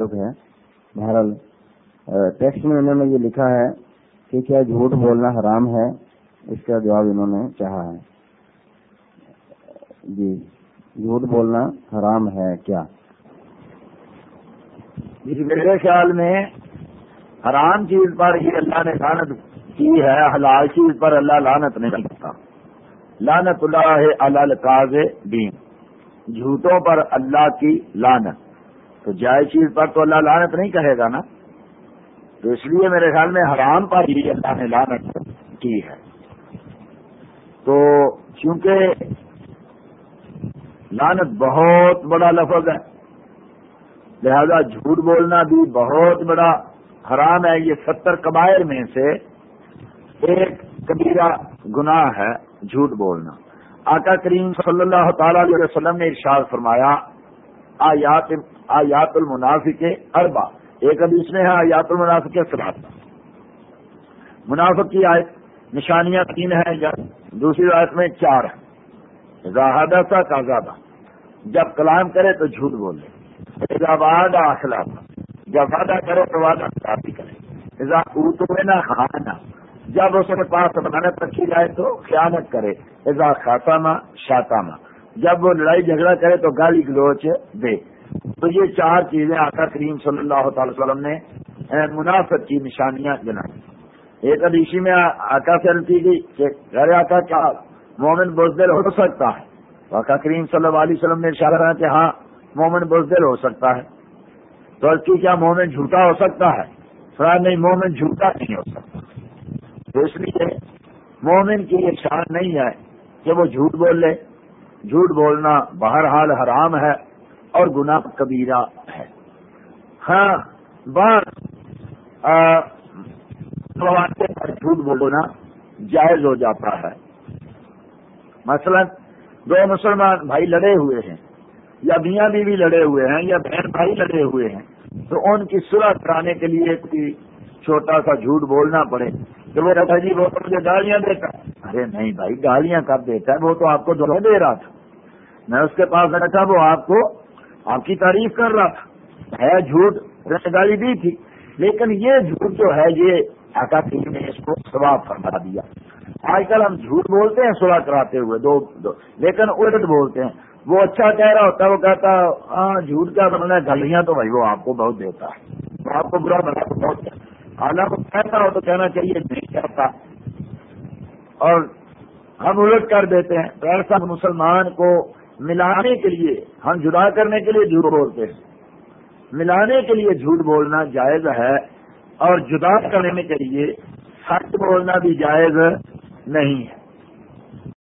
ہے بہرحال ٹیکسٹ میں انہوں نے یہ لکھا ہے کہ کیا جھوٹ بولنا حرام ہے؟ اس کا جواب انہوں نے چاہا ہے۔ جی جھوٹ بولنا حرام ہے کیا؟ جی میرے خیال میں حرام چیز پر ہی اللہ نے لانت کی ہے، حلال چیز پر اللہ لانت نہیں کرتا۔ لانت اللہ القاض دین۔ جھوٹوں پر اللہ کی لانت تو جائز چیز پر تو اللہ لانت نہیں کہے گا نا؟ تو اس لیے میرے خیال میں حرام پر ہی اللہ نے لانت کی ہے۔ تو چونکہ لانت بہت بڑا لفظ ہے، لہذا جھوٹ بولنا بھی بہت بڑا حرام ہے۔ یہ ستر قبائر میں سے ایک کبیرہ گناہ ہے جھوٹ بولنا۔ آقا کریم صلی اللہ تعالی علیہ وسلم نے ارشاد فرمایا، آیات آیات المنافق اربا ایک حدیث میں ہے آیات المنافق سلاد منافق کی آیت نشانیاں تین ہیں، یا دوسری آیت میں چار ہیں۔ زاہدہ سا کازادہ جب کلام کرے تو جھوٹ بولے۔ وعدہ اخلاق جب وعدہ کرے تو وعدہ خرابی کرے۔ اردو میں نہ کھانا جب اس کے پاس بنانت رکھی جائے تو خیانت کرے۔ ایزا خاتامہ شاطامہ جب وہ لڑائی جھگڑا کرے تو گالی گلوچ دے۔ تو یہ چار چیزیں آقا کریم صلی اللہ تعالی وسلم نے منافق کی نشانیاں جنائی۔ ایک ادیشی میں آقا سے کی گئی کہ گھر آقا کیا مومن بزدل ہو سکتا ہے؟ آقا کریم صلی اللہ علیہ وسلم نے اشارہ کہ ہاں مومن بزدل ہو سکتا ہے۔ تو اس کی کیا مومن جھوٹا ہو سکتا ہے؟ فرار نہیں، مومن جھوٹا نہیں ہو سکتا۔ تو اس لیے مومن کی یہ شان نہیں ہے کہ وہ جھوٹ بول لے جھوٹ بولنا بہرحال حرام ہے۔ اور گناہ کبیرہ ہے۔ ہاں بس پر جھوٹ بولنا جائز ہو جاتا ہے۔ مثلا دو مسلمان بھائی لڑے ہوئے ہیں، یا میاں بیوی لڑے ہوئے ہیں، یا بہن بھائی لڑے ہوئے ہیں، تو ان کی صلح کرانے کے لیے کوئی چھوٹا سا جھوٹ بولنا پڑے کہ وہ رکھا جی وہ تو مجھے گالیاں دیتا ارے نہیں بھائی، گالیاں کب دیتا ہے؟ وہ تو آپ کو دونوں دے رہا تھا۔ میں اس کے پاس بیٹھا، وہ آپ کو آپ کی تعریف کر رہا تھا۔ ہے جھوٹ گالی دی تھی۔ لیکن یہ جھوٹ جو ہے یہ آکا پیر نے اس کو سواب فرما دیا۔ آج کل ہم جھوٹ بولتے ہیں سوا کراتے ہوئے دو, دو۔ لیکن الٹ بولتے ہیں۔ وہ اچھا کہہ رہا ہوتا ہے وہ کہتا ہاں جھوٹ کیا بننا گلیاں تو بھائی وہ آپ کو بہت دیتا ہے۔ وہ آپ کو برا بنا تو بہت حالانکہ کہتا ہو تو کہنا چاہیے نہیں کہتا۔ اور ہم الٹ کر دیتے ہیں۔ ایسا مسلمان کو ملانے کے لیے ہم جدا کرنے کے لیے جھوٹ بولتے ہیں۔ ملانے کے لیے جھوٹ بولنا جائز ہے اور جدا کرنے کے لیے سچ بولنا بھی جائز نہیں ہے۔